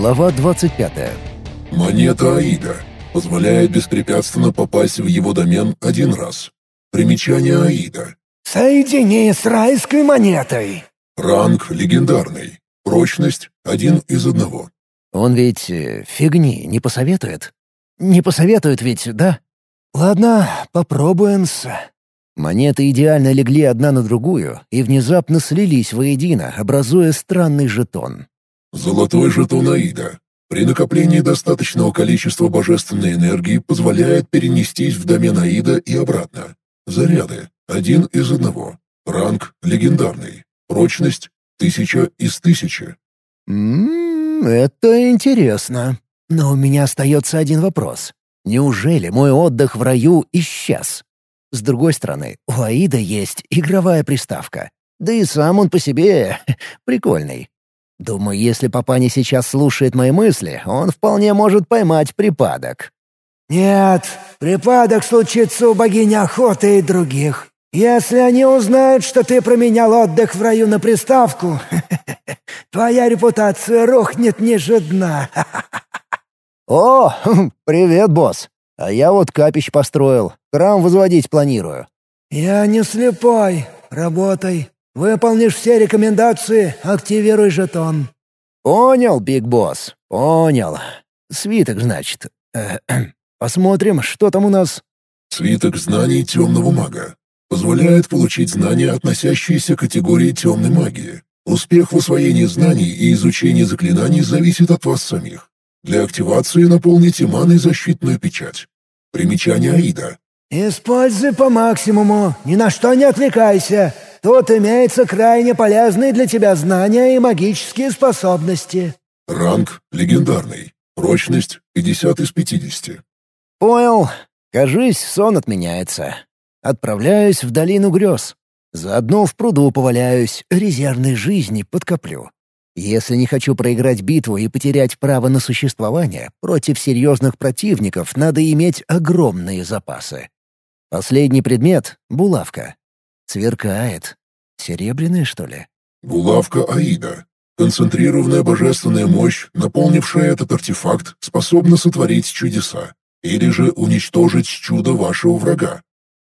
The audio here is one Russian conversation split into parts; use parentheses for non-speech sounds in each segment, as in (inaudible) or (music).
Глава 25. Монета Аида. Позволяет беспрепятственно попасть в его домен один раз. Примечание Аида. «Соедини с райской монетой!» Ранг легендарный. Прочность один из одного. Он ведь э, фигни не посоветует? Не посоветует ведь, да? «Ладно, попробуем-с». Монеты идеально легли одна на другую и внезапно слились воедино, образуя странный жетон. Золотой жетон Аида. При накоплении достаточного количества божественной энергии позволяет перенестись в домен Аида и обратно. Заряды. Один из одного. Ранг легендарный. Прочность тысяча из тысячи. Ммм, это интересно. Но у меня остается один вопрос. Неужели мой отдых в раю исчез? С другой стороны, у Аида есть игровая приставка. Да и сам он по себе (laughs) прикольный. Думаю, если папаня сейчас слушает мои мысли, он вполне может поймать припадок. «Нет, припадок случится у богини охоты и других. Если они узнают, что ты променял отдых в раю на приставку, (laughs) твоя репутация рухнет ниже дна». «О, (laughs) привет, босс. А я вот капищ построил, храм возводить планирую». «Я не слепой. Работай. Выполнишь все рекомендации, активируй жетон». «Понял, Биг Босс, понял. Свиток, значит. (clears throat) Посмотрим, что там у нас». Свиток знаний темного мага. Позволяет получить знания, относящиеся к категории темной магии. Успех в усвоении знаний и изучении заклинаний зависит от вас самих. Для активации наполните маной защитную печать. Примечание Аида. «Используй по максимуму, ни на что не отвлекайся. Тут имеются крайне полезные для тебя знания и магические способности». Ранг легендарный. Прочность 50 из 50. «Понял. Кажись, сон отменяется. Отправляюсь в долину грез. Заодно в пруду поваляюсь, резервной жизни подкоплю. Если не хочу проиграть битву и потерять право на существование, против серьезных противников надо иметь огромные запасы. Последний предмет — булавка. Сверкает. Серебряная, что ли? Булавка Аида. Концентрированная божественная мощь, наполнившая этот артефакт, способна сотворить чудеса. Или же уничтожить чудо вашего врага.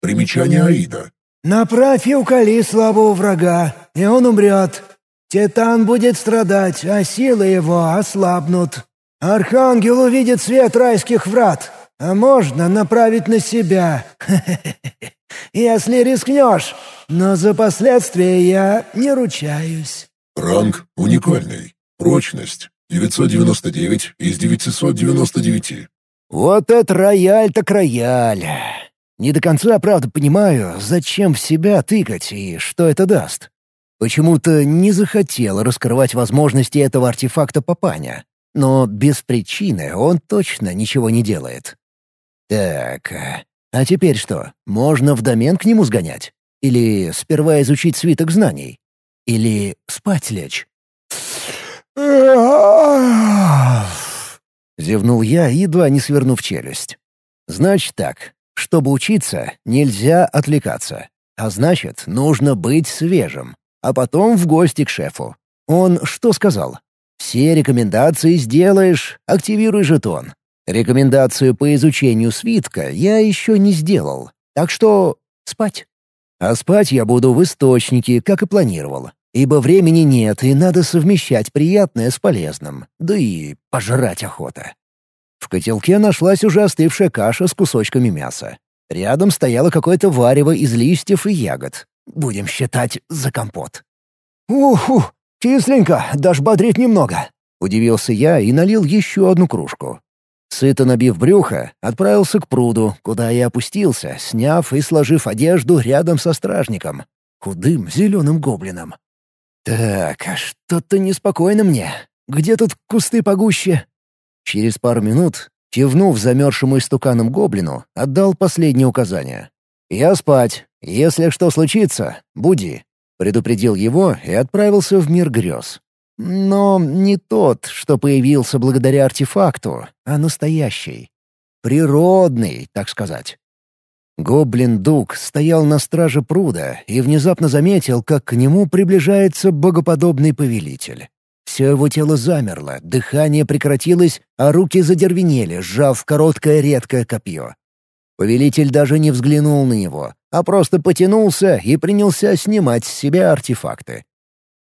Примечание Аида. «Направь Юкали слабого врага, и он умрет. Титан будет страдать, а силы его ослабнут. Архангел увидит свет райских врат, а можно направить на себя. (laughs) Если рискнешь, но за последствия я не ручаюсь». Ранг уникальный. Прочность 999 из 999. Вот это рояль так рояль. Не до конца, правда, понимаю, зачем в себя тыкать и что это даст. Почему-то не захотел раскрывать возможности этого артефакта папаня. Но без причины он точно ничего не делает. Так, а теперь что, можно в домен к нему сгонять? Или сперва изучить свиток знаний? Или спать лечь? Зевнул я, едва не свернув челюсть. Значит так, чтобы учиться, нельзя отвлекаться. А значит, нужно быть свежим. А потом в гости к шефу. Он что сказал? Все рекомендации сделаешь, активируй жетон. Рекомендацию по изучению свитка я еще не сделал. Так что спать. А спать я буду в источнике, как и планировал. Ибо времени нет, и надо совмещать приятное с полезным. Да и пожрать охота. В котелке нашлась уже остывшая каша с кусочками мяса. Рядом стояло какое-то варево из листьев и ягод. Будем считать за компот. «Уху, кисленько, даже бодрит немного», — удивился я и налил еще одну кружку. Сыто набив брюхо, отправился к пруду, куда я опустился, сняв и сложив одежду рядом со стражником, худым зеленым гоблином. «Так, а что-то неспокойно мне. Где тут кусты погуще?» Через пару минут, кивнув замерзшему истуканом гоблину, отдал последнее указание. «Я спать. Если что случится, буди». Предупредил его и отправился в мир грез. Но не тот, что появился благодаря артефакту, а настоящий. Природный, так сказать. Гоблин-дуг стоял на страже пруда и внезапно заметил, как к нему приближается богоподобный повелитель. Все его тело замерло, дыхание прекратилось, а руки задервенели, сжав короткое редкое копье. Повелитель даже не взглянул на него, а просто потянулся и принялся снимать с себя артефакты.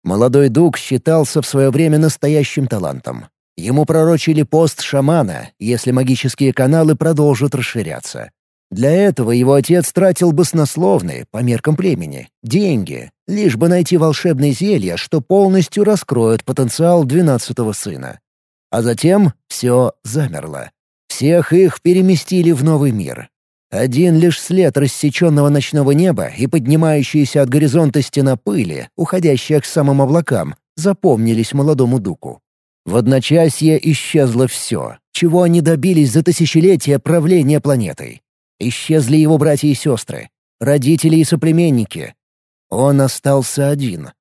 Молодой дуг считался в свое время настоящим талантом. Ему пророчили пост шамана, если магические каналы продолжат расширяться. Для этого его отец тратил баснословные, по меркам племени, деньги, лишь бы найти волшебные зелья, что полностью раскроют потенциал двенадцатого сына. А затем все замерло. Всех их переместили в новый мир. Один лишь след рассеченного ночного неба и поднимающаяся от горизонта стена пыли, уходящая к самым облакам, запомнились молодому дуку. В одночасье исчезло все, чего они добились за тысячелетия правления планетой. Исчезли его братья и сестры, родители и соплеменники. Он остался один.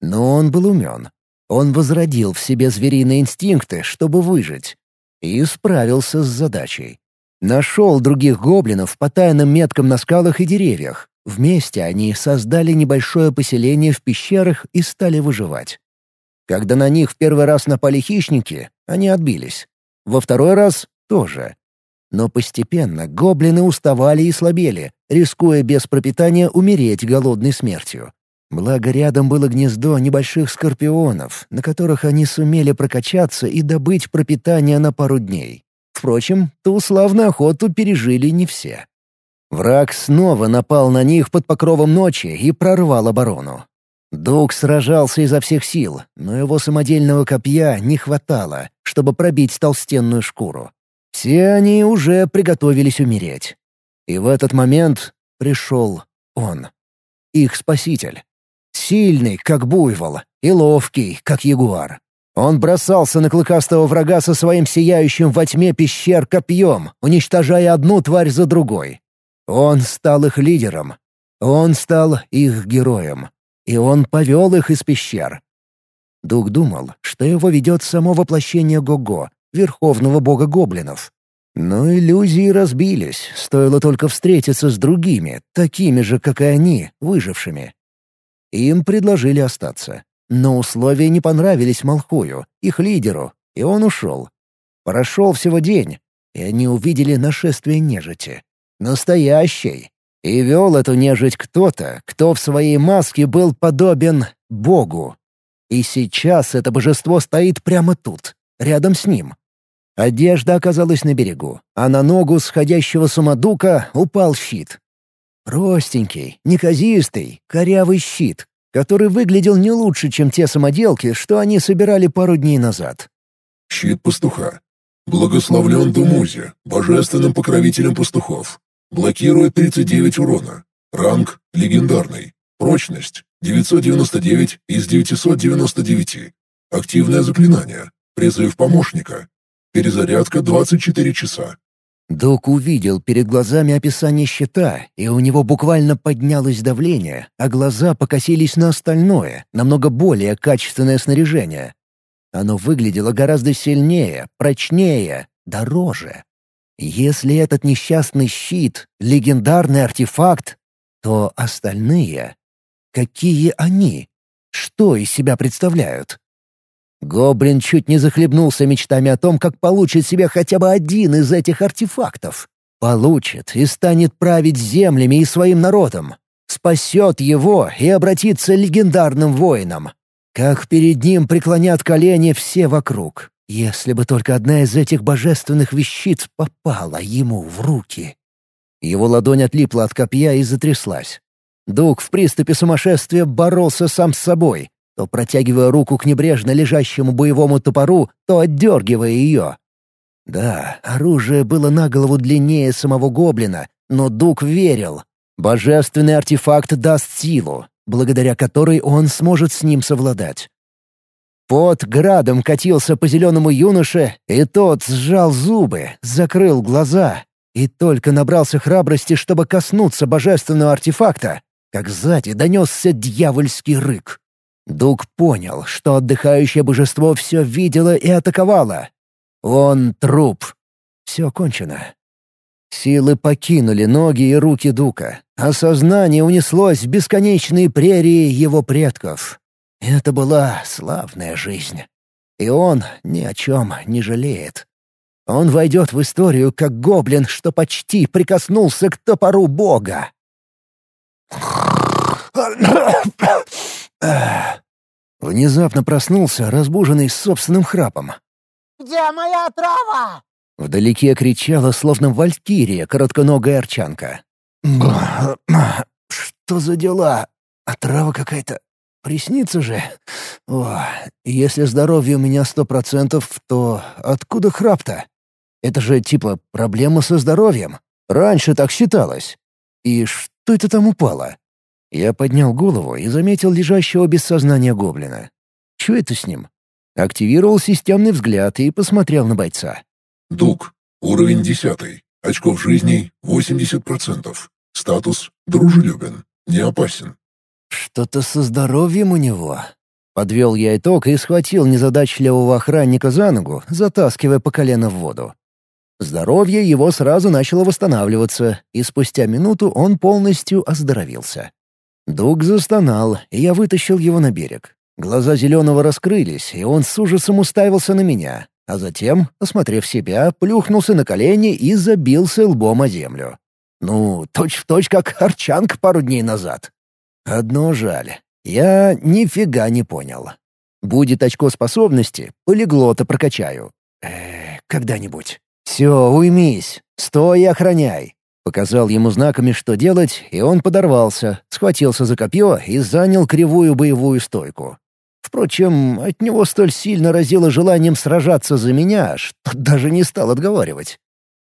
Но он был умен. Он возродил в себе звериные инстинкты, чтобы выжить. И справился с задачей. Нашел других гоблинов по тайным меткам на скалах и деревьях. Вместе они создали небольшое поселение в пещерах и стали выживать. Когда на них в первый раз напали хищники, они отбились. Во второй раз — тоже. Но постепенно гоблины уставали и слабели, рискуя без пропитания умереть голодной смертью. Благо рядом было гнездо небольших скорпионов, на которых они сумели прокачаться и добыть пропитание на пару дней. Впрочем, ту славную охоту пережили не все. Враг снова напал на них под покровом ночи и прорвал оборону. Дуг сражался изо всех сил, но его самодельного копья не хватало, чтобы пробить толстенную шкуру. Все они уже приготовились умереть. И в этот момент пришел он. Их спаситель. Сильный, как буйвол, и ловкий, как ягуар. Он бросался на клыкастого врага со своим сияющим во тьме пещер копьем, уничтожая одну тварь за другой. Он стал их лидером. Он стал их героем и он повел их из пещер. Дуг думал, что его ведет само воплощение Гого, верховного бога гоблинов. Но иллюзии разбились, стоило только встретиться с другими, такими же, как и они, выжившими. Им предложили остаться. Но условия не понравились Малхую, их лидеру, и он ушел. Прошел всего день, и они увидели нашествие нежити. Настоящей, и вел эту нежить кто-то, кто в своей маске был подобен Богу. И сейчас это божество стоит прямо тут, рядом с ним. Одежда оказалась на берегу, а на ногу сходящего самодука упал щит. Простенький, неказистый, корявый щит, который выглядел не лучше, чем те самоделки, что они собирали пару дней назад. Щит пастуха. Благословлен Думузе, божественным покровителем пастухов. Блокирует 39 урона. Ранг — легендарный. Прочность — 999 из 999. Активное заклинание. Призыв помощника. Перезарядка 24 часа. Док увидел перед глазами описание щита, и у него буквально поднялось давление, а глаза покосились на остальное, намного более качественное снаряжение. Оно выглядело гораздо сильнее, прочнее, дороже. Если этот несчастный щит — легендарный артефакт, то остальные... Какие они? Что из себя представляют? Гоблин чуть не захлебнулся мечтами о том, как получит себе хотя бы один из этих артефактов. Получит и станет править землями и своим народом. Спасет его и обратится легендарным воином. Как перед ним преклонят колени все вокруг. Если бы только одна из этих божественных вещиц попала ему в руки. Его ладонь отлипла от копья и затряслась. Дуг в приступе сумасшествия боролся сам с собой, то протягивая руку к небрежно лежащему боевому топору, то отдергивая ее. Да, оружие было на голову длиннее самого гоблина, но Дуг верил. Божественный артефакт даст силу, благодаря которой он сможет с ним совладать. Пот градом катился по зеленому юноше, и тот сжал зубы, закрыл глаза и только набрался храбрости, чтобы коснуться божественного артефакта, как сзади донесся дьявольский рык. Дуг понял, что отдыхающее божество все видело и атаковало. Он труп. Все кончено. Силы покинули ноги и руки Дука, а сознание унеслось в бесконечные прерии его предков. Это была славная жизнь. И он ни о чем не жалеет. Он войдет в историю как гоблин, что почти прикоснулся к топору бога. Внезапно проснулся, разбуженный собственным храпом. «Где моя трава?» Вдалеке кричала, словно валькирия, коротконогая арчанка. «Что за дела? Отрава какая-то. Приснится же. О, если здоровье у меня сто процентов, то откуда храп-то? Это же типа проблема со здоровьем. Раньше так считалось. И что это там упало? Я поднял голову и заметил лежащего без сознания гоблина. Что это с ним? Активировал системный взгляд и посмотрел на бойца. Дуг. Уровень десятый. Очков жизни 80%. Статус «Дружелюбен». Не опасен. Что-то со здоровьем у него. Подвел я итог и схватил незадачливого охранника за ногу, затаскивая по колено в воду. Здоровье его сразу начало восстанавливаться, и спустя минуту он полностью оздоровился. Дуг застонал, и я вытащил его на берег. Глаза зеленого раскрылись, и он с ужасом уставился на меня, а затем, осмотрев себя, плюхнулся на колени и забился лбом о землю. Ну, точь-в-точь, точь, как Арчанг пару дней назад. Одно жаль. Я нифига не понял. Будет очко способности, полиглота прокачаю. Э, когда-нибудь. Все, уймись. Стой и охраняй. Показал ему знаками, что делать, и он подорвался, схватился за копье и занял кривую боевую стойку. Впрочем, от него столь сильно разило желанием сражаться за меня, что даже не стал отговаривать.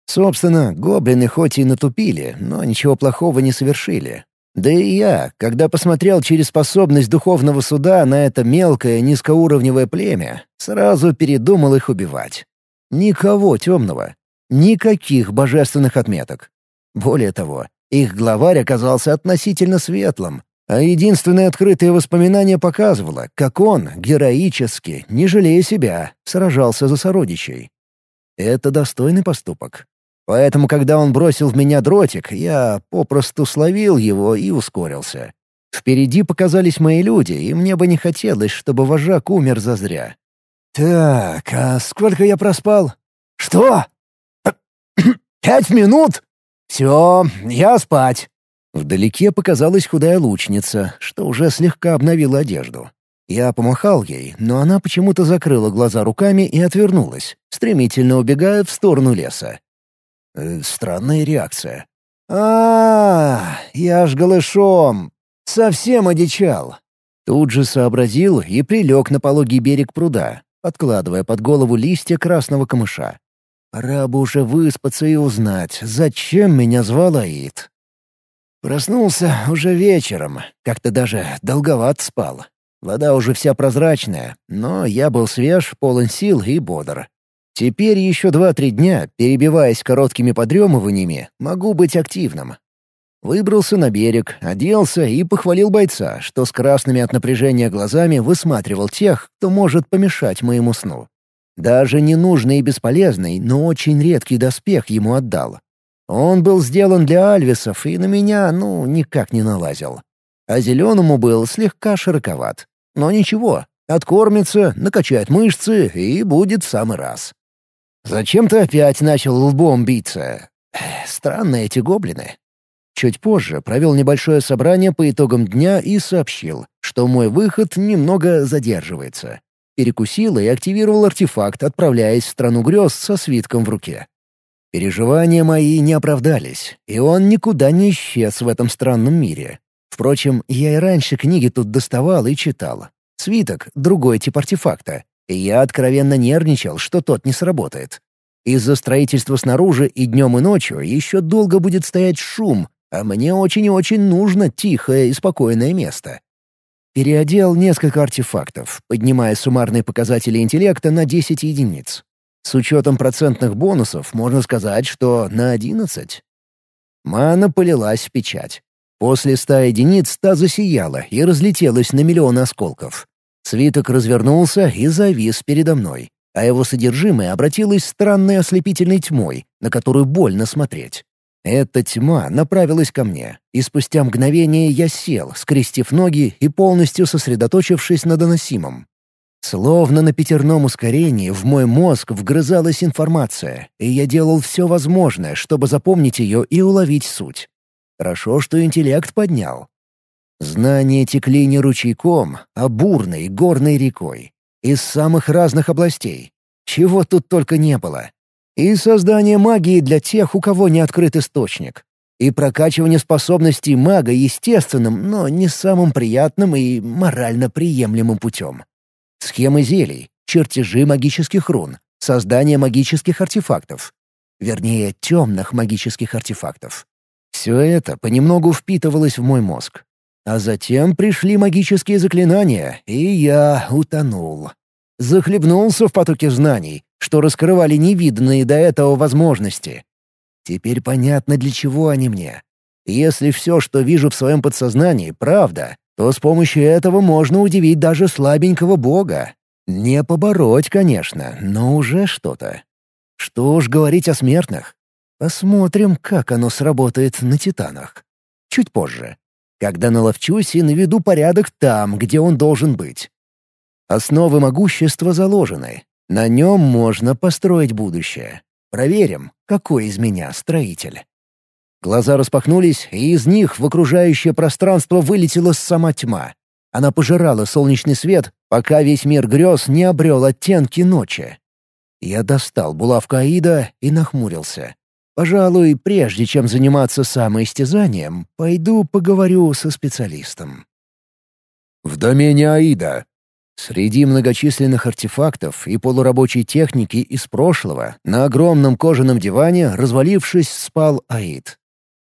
Собственно, гоблины хоть и натупили, но ничего плохого не совершили. Да и я, когда посмотрел через способность духовного суда на это мелкое низкоуровневое племя, сразу передумал их убивать. Никого темного. Никаких божественных отметок. Более того, их главарь оказался относительно светлым, а единственное открытое воспоминание показывало, как он, героически, не жалея себя, сражался за сородичей. Это достойный поступок. Поэтому, когда он бросил в меня дротик, я попросту словил его и ускорился. Впереди показались мои люди, и мне бы не хотелось, чтобы вожак умер зазря. «Так, а сколько я проспал?» «Что? Пять минут? Все, я спать». Вдалеке показалась худая лучница, что уже слегка обновила одежду. Я помахал ей, но она почему-то закрыла глаза руками и отвернулась, стремительно убегая в сторону леса. Э, странная реакция. а, я ж голышом! Совсем одичал!» Тут же сообразил и прилег на пологий берег пруда, подкладывая под голову листья красного камыша. Пора бы уже выспаться и узнать, зачем меня звал Аид. Проснулся уже вечером, как-то даже долговат спал. Вода уже вся прозрачная, но я был свеж, полон сил и бодр. Теперь еще два-три дня, перебиваясь короткими подремываниями, могу быть активным. Выбрался на берег, оделся и похвалил бойца, что с красными от напряжения глазами высматривал тех, кто может помешать моему сну. Даже ненужный и бесполезный, но очень редкий доспех ему отдал. Он был сделан для альвисов и на меня, ну, никак не налазил. А зеленому был слегка широковат. Но ничего, откормится, накачает мышцы и будет в самый раз. Зачем ты опять начал лбом биться? Странные эти гоблины. Чуть позже провел небольшое собрание по итогам дня и сообщил, что мой выход немного задерживается. Перекусил и активировал артефакт, отправляясь в страну грез со свитком в руке. Переживания мои не оправдались, и он никуда не исчез в этом странном мире. Впрочем, я и раньше книги тут доставал и читал. Свиток — другой тип артефакта, и я откровенно нервничал, что тот не сработает. Из-за строительства снаружи и днем, и ночью еще долго будет стоять шум, а мне очень и очень нужно тихое и спокойное место. Переодел несколько артефактов, поднимая суммарные показатели интеллекта на 10 единиц. С учетом процентных бонусов можно сказать, что на 11. Мана полилась в печать. После ста единиц та засияла и разлетелась на миллион осколков. Свиток развернулся и завис передо мной, а его содержимое обратилось странной ослепительной тьмой, на которую больно смотреть. Эта тьма направилась ко мне, и спустя мгновение я сел, скрестив ноги и полностью сосредоточившись на доносимом. Словно на пятерном ускорении в мой мозг вгрызалась информация, и я делал все возможное, чтобы запомнить ее и уловить суть. Хорошо, что интеллект поднял. Знания текли не ручейком, а бурной горной рекой. Из самых разных областей. Чего тут только не было. И создание магии для тех, у кого не открыт источник. И прокачивание способностей мага естественным, но не самым приятным и морально приемлемым путем. Схемы зелий, чертежи магических рун, создание магических артефактов. Вернее, темных магических артефактов. Все это понемногу впитывалось в мой мозг. А затем пришли магические заклинания, и я утонул. Захлебнулся в потоке знаний, что раскрывали невиданные до этого возможности. Теперь понятно, для чего они мне. Если все, что вижу в своем подсознании, правда, то с помощью этого можно удивить даже слабенького бога. Не побороть, конечно, но уже что-то. Что уж говорить о смертных. Посмотрим, как оно сработает на титанах. Чуть позже. Когда наловчусь и наведу порядок там, где он должен быть. Основы могущества заложены. На нем можно построить будущее. Проверим, какой из меня строитель. Глаза распахнулись, и из них в окружающее пространство вылетела сама тьма. Она пожирала солнечный свет, пока весь мир грез не обрел оттенки ночи. Я достал булавку Аида и нахмурился. Пожалуй, прежде чем заниматься самоистязанием, пойду поговорю со специалистом. В домене Аида. Среди многочисленных артефактов и полурабочей техники из прошлого на огромном кожаном диване, развалившись, спал Аид.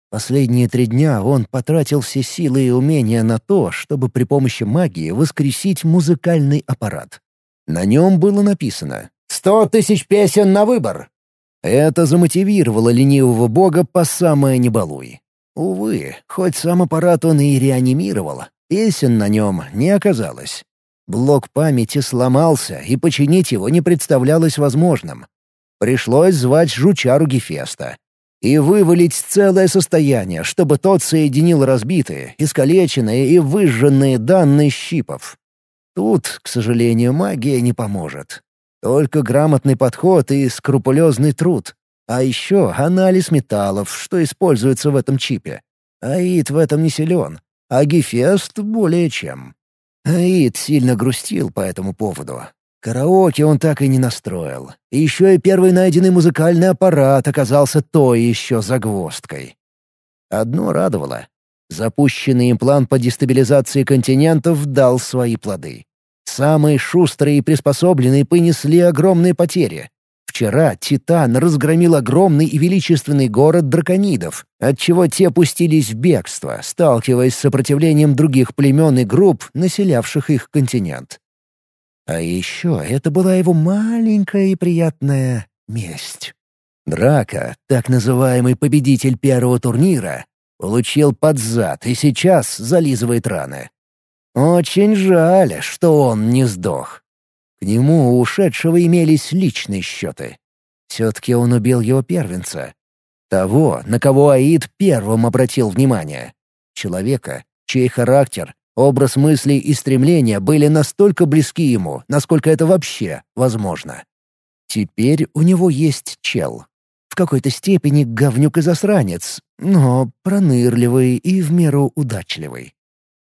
Последние три дня он потратил все силы и умения на то, чтобы при помощи магии воскресить музыкальный аппарат. На нем было написано «Сто тысяч песен на выбор!». Это замотивировало ленивого бога по самое небалуй. Увы, хоть сам аппарат он и реанимировал, песен на нем не оказалось. Блок памяти сломался, и починить его не представлялось возможным. Пришлось звать жучару Гефеста и вывалить целое состояние, чтобы тот соединил разбитые, искалеченные и выжженные данные щипов. Тут, к сожалению, магия не поможет. Только грамотный подход и скрупулезный труд. А еще анализ металлов, что используется в этом чипе. Аид в этом не силен, а Гефест более чем. Аид сильно грустил по этому поводу, Караоке он так и не настроил. И еще и первый найденный музыкальный аппарат оказался той еще загвоздкой. Одно радовало. Запущенный им план по дестабилизации континентов дал свои плоды. Самые шустрые и приспособленные понесли огромные потери. Вчера Титан разгромил огромный и величественный город драконидов, отчего те пустились в бегство, сталкиваясь с сопротивлением других племен и групп, населявших их континент. А еще это была его маленькая и приятная месть. Драка, так называемый победитель первого турнира, получил под зад и сейчас зализывает раны. Очень жаль, что он не сдох. К нему у ушедшего имелись личные счеты. Все-таки он убил его первенца. Того, на кого Аид первым обратил внимание. Человека, чей характер Образ мыслей и стремления были настолько близки ему, насколько это вообще возможно. Теперь у него есть чел. В какой-то степени говнюк и засранец, но пронырливый и в меру удачливый.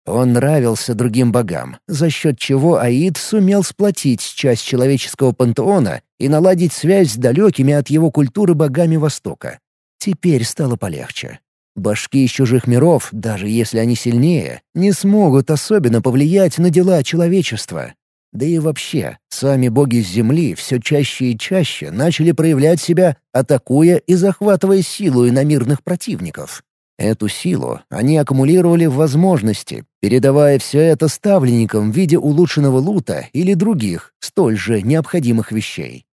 Он нравился другим богам, за счет чего Аид сумел сплотить часть человеческого пантеона и наладить связь с далекими от его культуры богами Востока. Теперь стало полегче. Башки из чужих миров, даже если они сильнее, не смогут особенно повлиять на дела человечества. Да и вообще, сами боги с Земли все чаще и чаще начали проявлять себя, атакуя и захватывая силу иномирных противников. Эту силу они аккумулировали в возможности, передавая все это ставленникам в виде улучшенного лута или других, столь же необходимых вещей.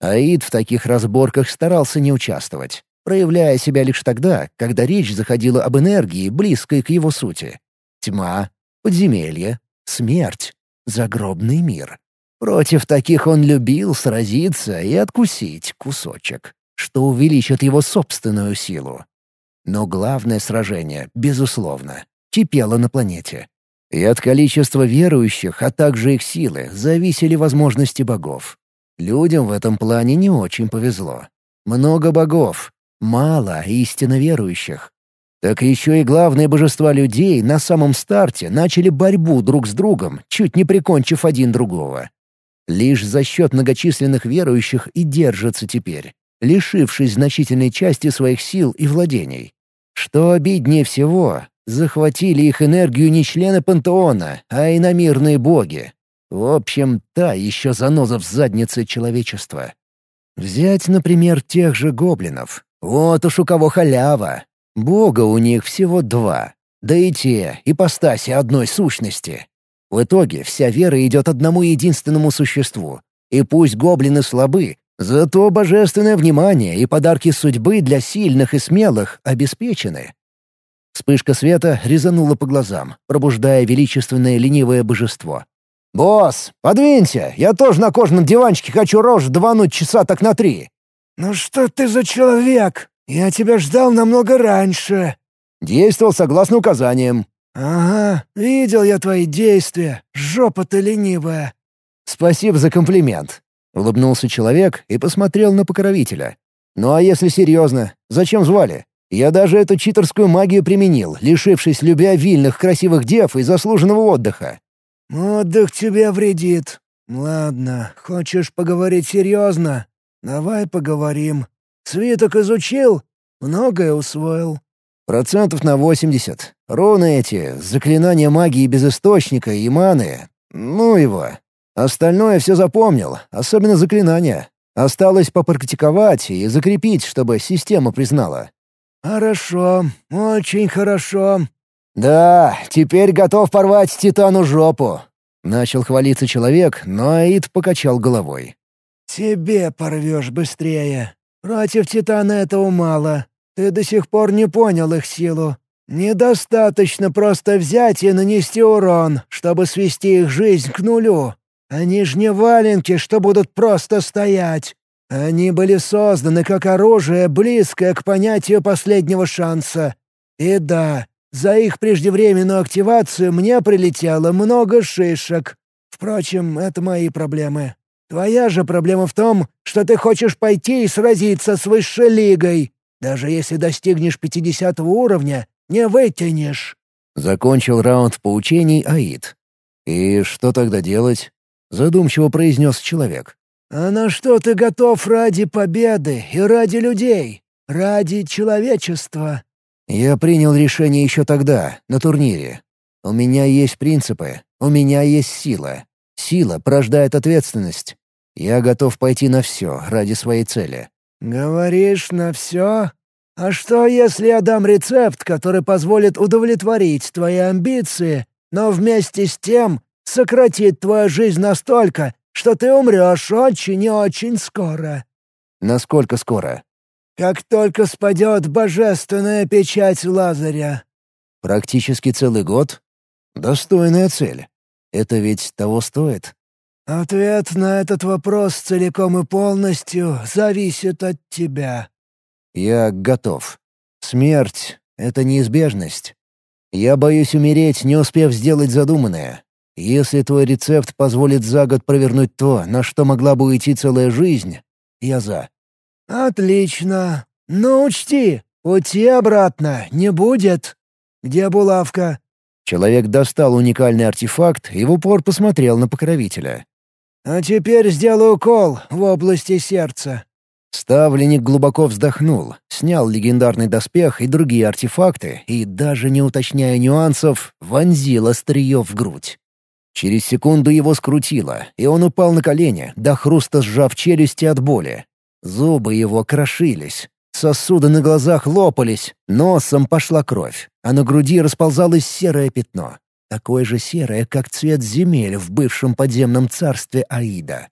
Аид в таких разборках старался не участвовать проявляя себя лишь тогда, когда речь заходила об энергии, близкой к его сути. Тьма, подземелье, смерть, загробный мир. Против таких он любил сразиться и откусить кусочек, что увеличит его собственную силу. Но главное сражение, безусловно, кипело на планете. И от количества верующих, а также их силы, зависели возможности богов. Людям в этом плане не очень повезло. Много богов, мало истинно верующих. Так еще и главные божества людей на самом старте начали борьбу друг с другом, чуть не прикончив один другого. Лишь за счет многочисленных верующих и держатся теперь, лишившись значительной части своих сил и владений. Что обиднее всего, захватили их энергию не члены пантеона, а иномирные боги. В общем, та еще заноза в заднице человечества. Взять, например, тех же гоблинов. Вот уж у кого халява. Бога у них всего два. Да и те, ипостаси одной сущности. В итоге вся вера идет одному единственному существу. И пусть гоблины слабы, зато божественное внимание и подарки судьбы для сильных и смелых обеспечены. Вспышка света резанула по глазам, пробуждая величественное ленивое божество. «Босс, подвинься! Я тоже на кожаном диванчике хочу рожь двануть часа так на три!» «Ну что ты за человек? Я тебя ждал намного раньше!» «Действовал согласно указаниям». «Ага, видел я твои действия. Жопа ты ленивая». «Спасибо за комплимент», — улыбнулся человек и посмотрел на покровителя. «Ну а если серьезно, зачем звали? Я даже эту читерскую магию применил, лишившись любя вильных красивых дев и заслуженного отдыха. «Отдых тебе вредит. Ладно, хочешь поговорить серьезно? Давай поговорим. Свиток изучил? Многое усвоил». «Процентов на восемьдесят. Ровно эти, заклинания магии без источника и маны. Ну его. Остальное все запомнил, особенно заклинания. Осталось попрактиковать и закрепить, чтобы система признала. «Хорошо, очень хорошо». «Да, теперь готов порвать Титану жопу», — начал хвалиться человек, но Аид покачал головой. «Тебе порвешь быстрее. Против Титана этого мало. Ты до сих пор не понял их силу. Недостаточно просто взять и нанести урон, чтобы свести их жизнь к нулю. Они ж не валенки, что будут просто стоять. Они были созданы как оружие, близкое к понятию последнего шанса. И да, за их преждевременную активацию мне прилетело много шишек. Впрочем, это мои проблемы. Твоя же проблема в том, что ты хочешь пойти и сразиться с высшей лигой. Даже если достигнешь 50 уровня, не вытянешь». Закончил раунд поучений Аид. «И что тогда делать?» — задумчиво произнес человек. «А на что ты готов ради победы и ради людей? Ради человечества?» «Я принял решение еще тогда, на турнире. У меня есть принципы, у меня есть сила. Сила порождает ответственность. Я готов пойти на все ради своей цели». «Говоришь, на все? А что, если я дам рецепт, который позволит удовлетворить твои амбиции, но вместе с тем сократит твою жизнь настолько, что ты умрешь очень и очень скоро». «Насколько скоро?» «Как только спадет божественная печать Лазаря». «Практически целый год? Достойная цель. Это ведь того стоит?» «Ответ на этот вопрос целиком и полностью зависит от тебя». «Я готов. Смерть — это неизбежность. Я боюсь умереть, не успев сделать задуманное. Если твой рецепт позволит за год провернуть то, на что могла бы уйти целая жизнь, я за». «Отлично. Но учти, пути обратно не будет. Где булавка?» Человек достал уникальный артефакт и в упор посмотрел на покровителя. «А теперь сделаю укол в области сердца». Ставленник глубоко вздохнул, снял легендарный доспех и другие артефакты и, даже не уточняя нюансов, вонзил острие в грудь. Через секунду его скрутило, и он упал на колени, до хруста сжав челюсти от боли. Зубы его крошились, сосуды на глазах лопались, носом пошла кровь, а на груди расползалось серое пятно. Такое же серое, как цвет земель в бывшем подземном царстве Аида.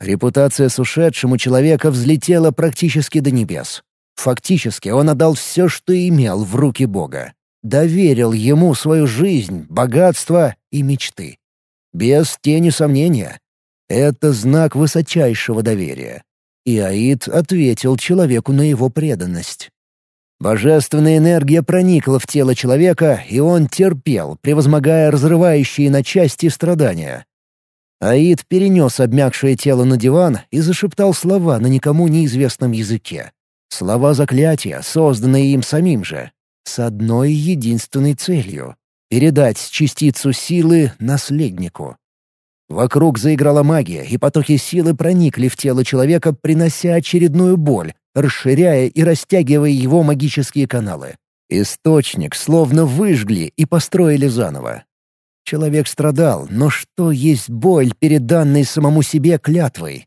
Репутация с ушедшим человека взлетела практически до небес. Фактически он отдал все, что имел в руки Бога. Доверил ему свою жизнь, богатство и мечты. Без тени сомнения. Это знак высочайшего доверия. И Аид ответил человеку на его преданность. Божественная энергия проникла в тело человека, и он терпел, превозмогая разрывающие на части страдания. Аид перенес обмякшее тело на диван и зашептал слова на никому неизвестном языке. Слова заклятия, созданные им самим же, с одной единственной целью — передать частицу силы наследнику. Вокруг заиграла магия, и потоки силы проникли в тело человека, принося очередную боль, расширяя и растягивая его магические каналы. Источник словно выжгли и построили заново. Человек страдал, но что есть боль перед данной самому себе клятвой?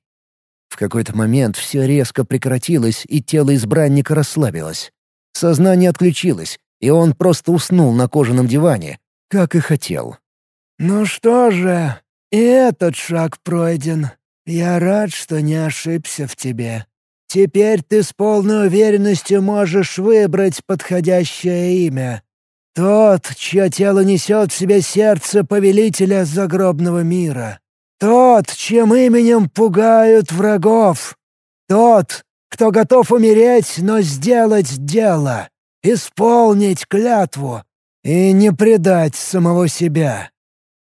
В какой-то момент все резко прекратилось, и тело избранника расслабилось. Сознание отключилось, и он просто уснул на кожаном диване, как и хотел. «Ну что же, и этот шаг пройден. Я рад, что не ошибся в тебе. Теперь ты с полной уверенностью можешь выбрать подходящее имя. Тот, чье тело несет в себе сердце повелителя загробного мира. Тот, чьим именем пугают врагов. Тот, кто готов умереть, но сделать дело, исполнить клятву и не предать самого себя.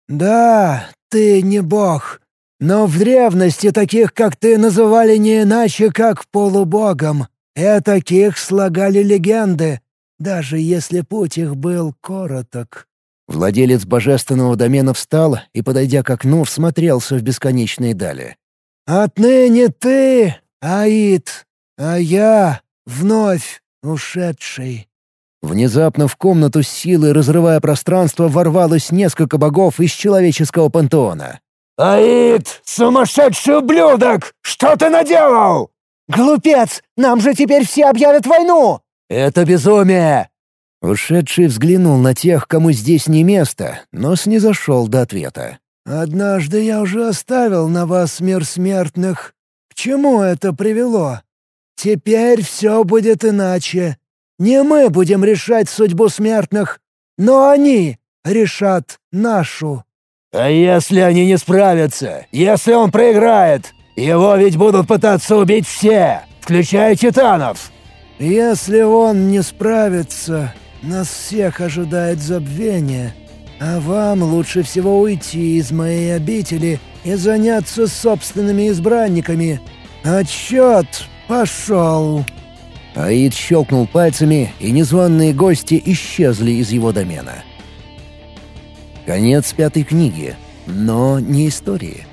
Да, ты не бог, но в древности таких, как ты, называли не иначе, как полубогом, и таких слагали легенды, даже если путь их был короток». Владелец божественного домена встал и, подойдя к окну, всмотрелся в бесконечные дали. «Отныне ты, Аид, а я вновь ушедший». Внезапно в комнату с силой, разрывая пространство, ворвалось несколько богов из человеческого пантеона. «Аид, сумасшедший ублюдок! Что ты наделал?» «Глупец! Нам же теперь все объявят войну!» «Это безумие!» Ушедший взглянул на тех, кому здесь не место, но снизошел до ответа. «Однажды я уже оставил на вас мир смертных. К чему это привело? Теперь все будет иначе. Не мы будем решать судьбу смертных, но они решат нашу». «А если они не справятся? Если он проиграет? Его ведь будут пытаться убить все, включая титанов!» «Если он не справится, нас всех ожидает забвение, а вам лучше всего уйти из моей обители и заняться собственными избранниками. Отчет пошел!» Аид щелкнул пальцами, и незваные гости исчезли из его домена. Конец пятой книги, но не истории.